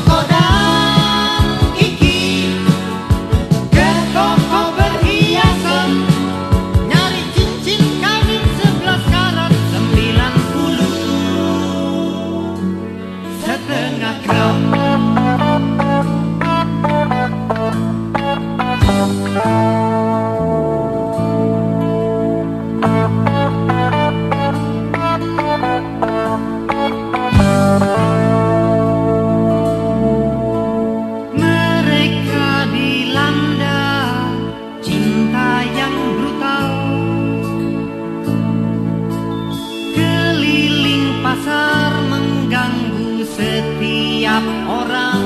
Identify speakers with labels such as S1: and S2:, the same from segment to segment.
S1: poco setiap orang.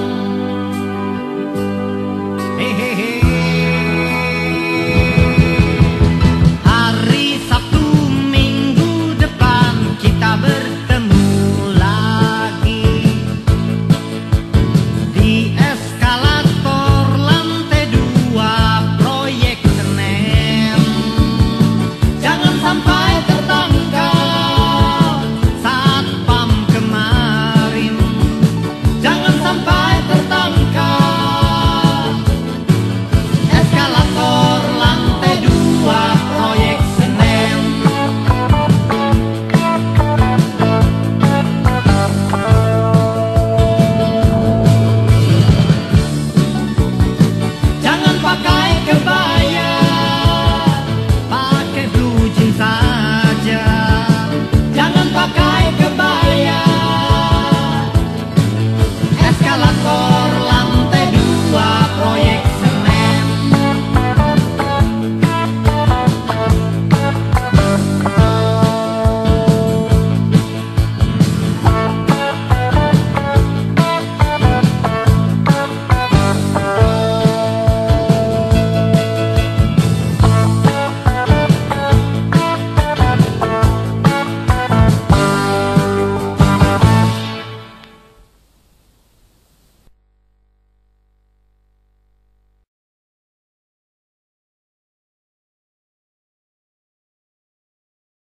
S1: jalan tol